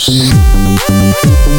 Peace.